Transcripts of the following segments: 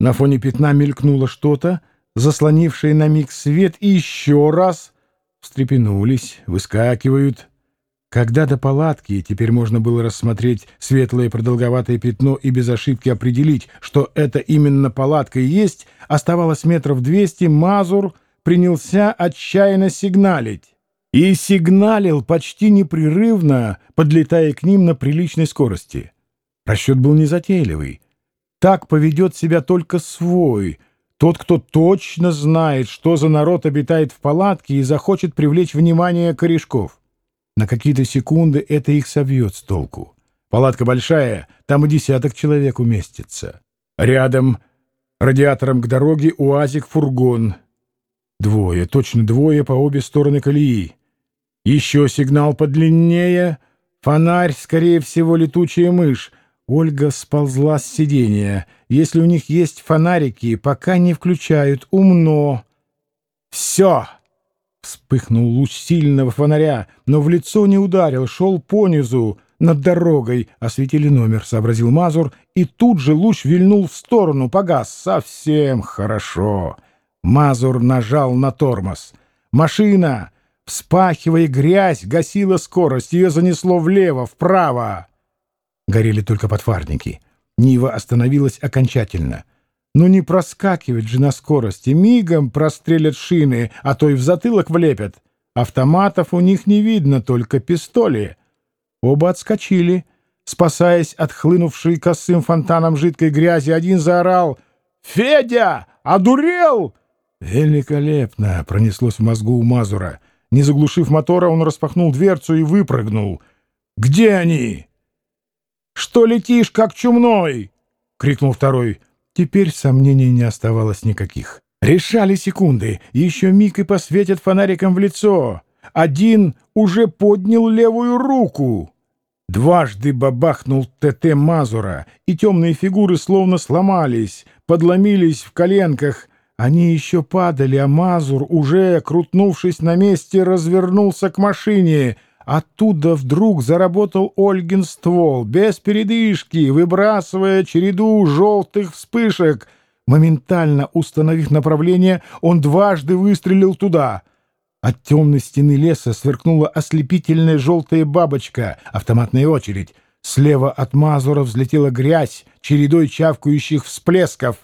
На фоне пятна мелькнуло что-то, заслонившее на миг свет, и еще раз встрепенулись, выскакивают. Когда до палатки теперь можно было рассмотреть светлое продолговатое пятно и без ошибки определить, что это именно палатка и есть, оставалось метров двести, Мазур принялся отчаянно сигналить. И сигналил почти непрерывно, подлетая к ним на приличной скорости. Расчет был незатейливый. Так поведет себя только свой, тот, кто точно знает, что за народ обитает в палатке и захочет привлечь внимание корешков. На какие-то секунды это их собьет с толку. Палатка большая, там и десяток человек уместится. Рядом, радиатором к дороге, уазик-фургон. Двое, точно двое по обе стороны колеи. Еще сигнал подлиннее. Фонарь, скорее всего, летучая мышь. Ольга сползла с сиденья. Если у них есть фонарики, пока не включают. Умно. Все. Вспыхнул луч сильного фонаря, но в лицо не ударил, шел понизу, над дорогой. Осветили номер, сообразил Мазур, и тут же луч вильнул в сторону, погас. Совсем хорошо. Мазур нажал на тормоз. Машина, вспахивая грязь, гасила скорость. Ее занесло влево, вправо. Горели только подфарники. Нива остановилась окончательно. Ну не проскакивать же на скорости, мигом прострелят шины, а то и в затылок влепят. Автоматов у них не видно, только пистоли. Оба отскочили. Спасаясь от хлынувшей косым фонтаном жидкой грязи, один заорал «Федя! Одурел!» «Великолепно!» — пронеслось в мозгу у Мазура. Не заглушив мотора, он распахнул дверцу и выпрыгнул. «Где они?» «Что летишь, как чумной?» — крикнул второй. Теперь сомнений не оставалось никаких. Решали секунды, еще миг и посветят фонариком в лицо. Один уже поднял левую руку. Дважды бабахнул ТТ Мазура, и темные фигуры словно сломались, подломились в коленках. Они еще падали, а Мазур, уже крутнувшись на месте, развернулся к машине — Оттуда вдруг заработал Ольгин ствол, без передышки, выбрасывая череду желтых вспышек. Моментально установив направление, он дважды выстрелил туда. От темной стены леса сверкнула ослепительная желтая бабочка, автоматная очередь. Слева от Мазура взлетела грязь, чередой чавкающих всплесков.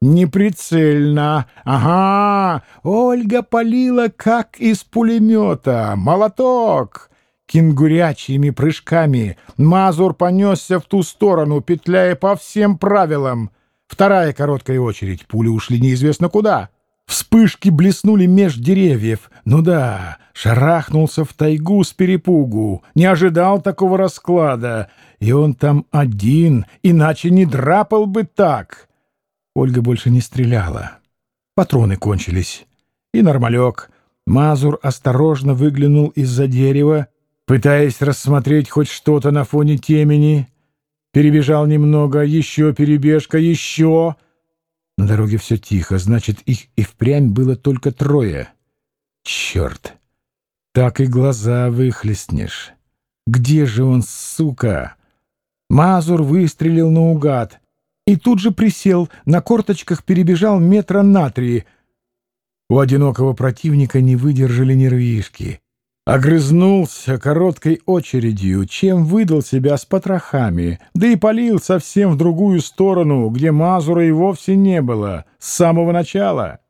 Неприцельно. Ага, Ольга полила, как из пулемета. Молоток! Кенгурячьими прыжками Мазур понесся в ту сторону, петляя по всем правилам. Вторая короткая очередь. Пули ушли неизвестно куда. Вспышки блеснули меж деревьев. Ну да, шарахнулся в тайгу с перепугу. Не ожидал такого расклада. И он там один, иначе не драпал бы так. Ольга больше не стреляла. Патроны кончились. И нормалек. Мазур осторожно выглянул из-за дерева, пытаясь рассмотреть хоть что-то на фоне темени. Перебежал немного, еще перебежка, еще. На дороге все тихо, значит, их и впрямь было только трое. Черт! Так и глаза выхлестнешь. Где же он, сука? Мазур выстрелил наугад и тут же присел, на корточках перебежал метра на три. У одинокого противника не выдержали нервишки. Огрызнулся короткой очередью, чем выдал себя с потрохами, да и полил совсем в другую сторону, где Мазура и вовсе не было, с самого начала.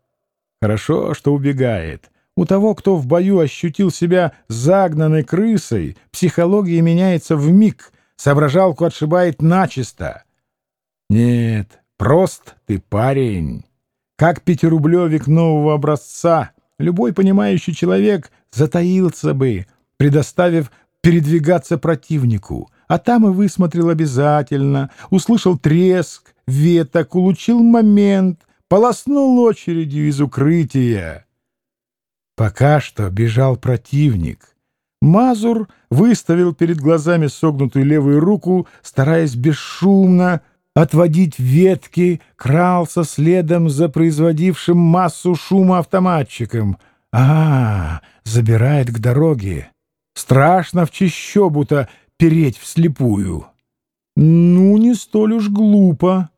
Хорошо, что убегает. У того, кто в бою ощутил себя загнанной крысой, психология меняется в миг, соображалку отшибает начисто. Нет, прост ты парень. Как пятирублевик нового образца, любой понимающий человек затаился бы, предоставив передвигаться противнику, а там и высмотрел обязательно, услышал треск, веток, улучил момент, полоснул очередью из укрытия. Пока что бежал противник. Мазур выставил перед глазами согнутую левую руку, стараясь бесшумно отводить ветки, крался следом за производившим массу шума автоматчиком. А, забирает к дороге. Страшно в чищобу-то переть вслепую. Ну, не столь уж глупо.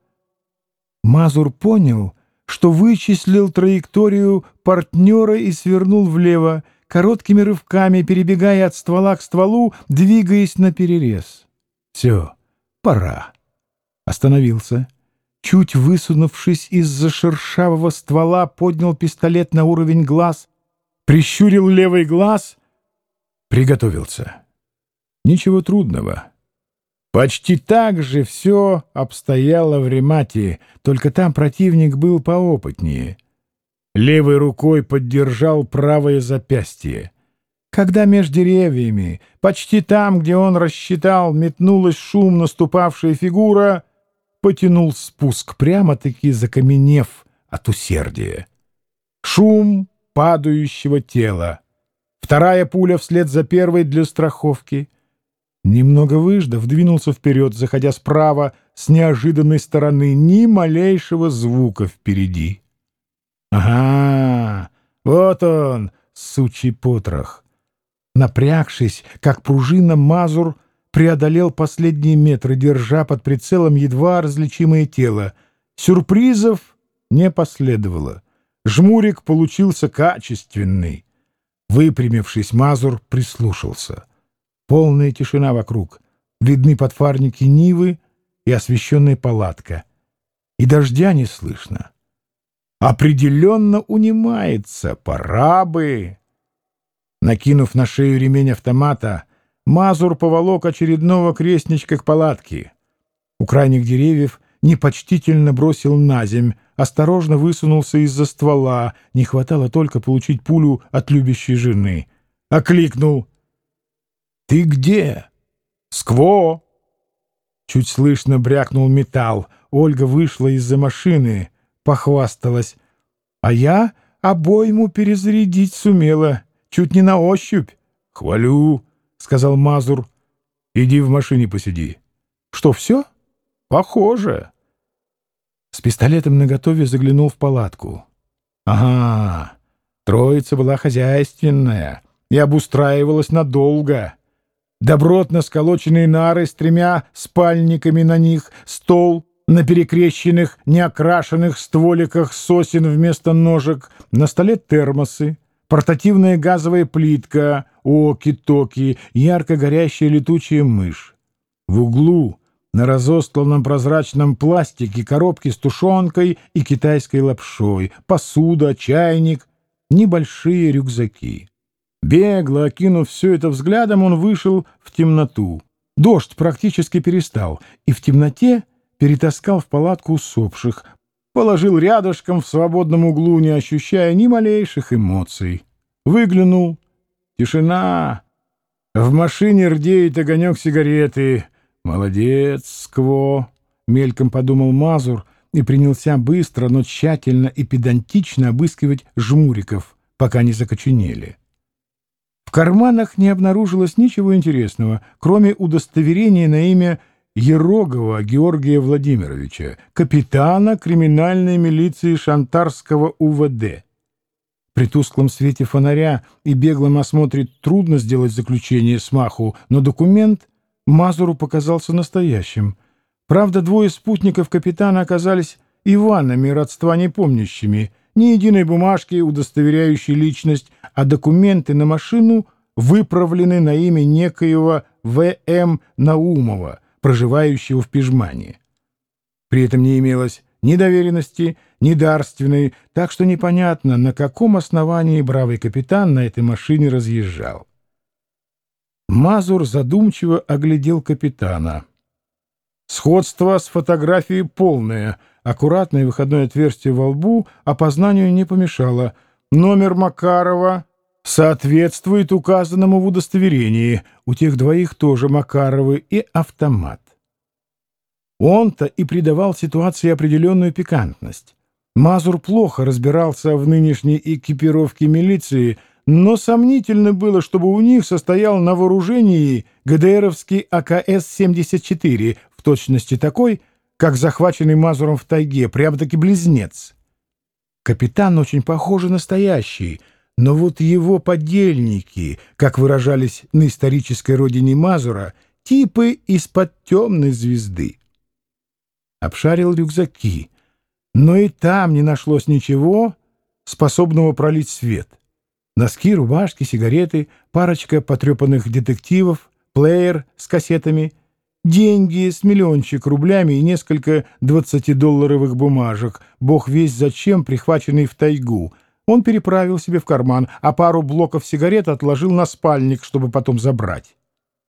Мазур понял, что вычислил траекторию партнера и свернул влево, короткими рывками, перебегая от ствола к стволу, двигаясь на перерез. Все, пора. Остановился. Чуть высунувшись из-за шершавого ствола, поднял пистолет на уровень глаз, прищурил левый глаз, приготовился. Ничего трудного. Почти так же все обстояло в ремате, только там противник был поопытнее. Левой рукой поддержал правое запястье. Когда меж деревьями, почти там, где он рассчитал, метнулась шум наступавшая фигура, потянул спуск, прямо-таки закаменев от усердия. Шум падающего тела. Вторая пуля вслед за первой для страховки — Немного выждав, двинулся вперед, заходя справа, с неожиданной стороны, ни малейшего звука впереди. «Ага, вот он, сучий потрох!» Напрягшись, как пружина, Мазур преодолел последние метры, держа под прицелом едва различимое тело. Сюрпризов не последовало. Жмурик получился качественный. Выпрямившись, Мазур прислушался — Полная тишина вокруг. Видны подфарники Нивы и освещенная палатка. И дождя не слышно. Определенно унимается. Пора бы. Накинув на шею ремень автомата, Мазур поволок очередного крестничка к палатке. У крайних деревьев непочтительно бросил на земь, осторожно высунулся из-за ствола. Не хватало только получить пулю от любящей жены. Окликнул — «Ты где?» «Скво!» Чуть слышно брякнул металл. Ольга вышла из-за машины, похвасталась. А я обойму перезарядить сумела, чуть не на ощупь. «Хвалю», — сказал Мазур. «Иди в машине посиди». «Что, все?» «Похоже». С пистолетом наготове заглянул в палатку. «Ага, троица была хозяйственная и обустраивалась надолго». Добротно сколоченные нары с тремя спальниками на них, стол на перекрещенных, неокрашенных стволиках сосен вместо ножек, на столе термосы, портативная газовая плитка, оки-токи, ярко горящая летучая мышь. В углу на разостланном прозрачном пластике коробки с тушенкой и китайской лапшой, посуда, чайник, небольшие рюкзаки. Бегло окинув все это взглядом, он вышел в темноту. Дождь практически перестал, и в темноте перетаскал в палатку усопших, положил рядышком в свободном углу, не ощущая ни малейших эмоций. Выглянул. Тишина. В машине рдеет огонек сигареты. «Молодец, Скво!» — мельком подумал Мазур и принялся быстро, но тщательно и педантично обыскивать жмуриков, пока не закоченели. В карманах не обнаружилось ничего интересного, кроме удостоверения на имя Ерогова Георгия Владимировича, капитана криминальной милиции Шантарского УВД. При тусклом свете фонаря и беглом осмотре трудно сделать заключение смаху, но документ Мазуру показался настоящим. Правда, двое спутников капитана оказались Иванами, родства непомнящими — ни единой бумажки, удостоверяющей личность, а документы на машину выправлены на имя некоего В.М. Наумова, проживающего в Пижмане. При этом не имелось ни доверенности, ни дарственной, так что непонятно, на каком основании бравый капитан на этой машине разъезжал. Мазур задумчиво оглядел капитана. Сходство с фотографией полное — Аккуратное выходное отверстие во лбу опознанию не помешало. Номер Макарова соответствует указанному в удостоверении. У тех двоих тоже Макаровы и автомат. Он-то и придавал ситуации определенную пикантность. Мазур плохо разбирался в нынешней экипировке милиции, но сомнительно было, чтобы у них состоял на вооружении ГДРовский АКС-74 в точности такой, как захваченный Мазуром в тайге, прямо-таки близнец. Капитан очень похожий настоящий, но вот его подельники, как выражались на исторической родине Мазура, типы из-под темной звезды. Обшарил рюкзаки. Но и там не нашлось ничего, способного пролить свет. Носки, рубашки, сигареты, парочка потрепанных детективов, плеер с кассетами, деньги с миллиончик рублями и несколько двадцатидолларовых бумажек, бог весь зачем, прихваченный в тайгу. Он переправил себе в карман, а пару блоков сигарет отложил на спальник, чтобы потом забрать.